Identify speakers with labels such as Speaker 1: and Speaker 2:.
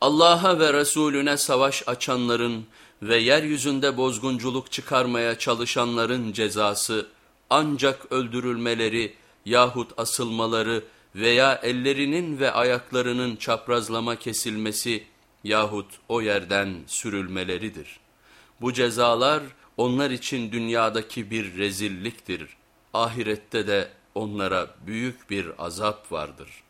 Speaker 1: Allah'a ve Resulüne savaş açanların ve yeryüzünde bozgunculuk çıkarmaya çalışanların cezası ancak öldürülmeleri yahut asılmaları veya ellerinin ve ayaklarının çaprazlama kesilmesi yahut o yerden sürülmeleridir. Bu cezalar onlar için dünyadaki bir rezilliktir. Ahirette de onlara büyük bir azap vardır.''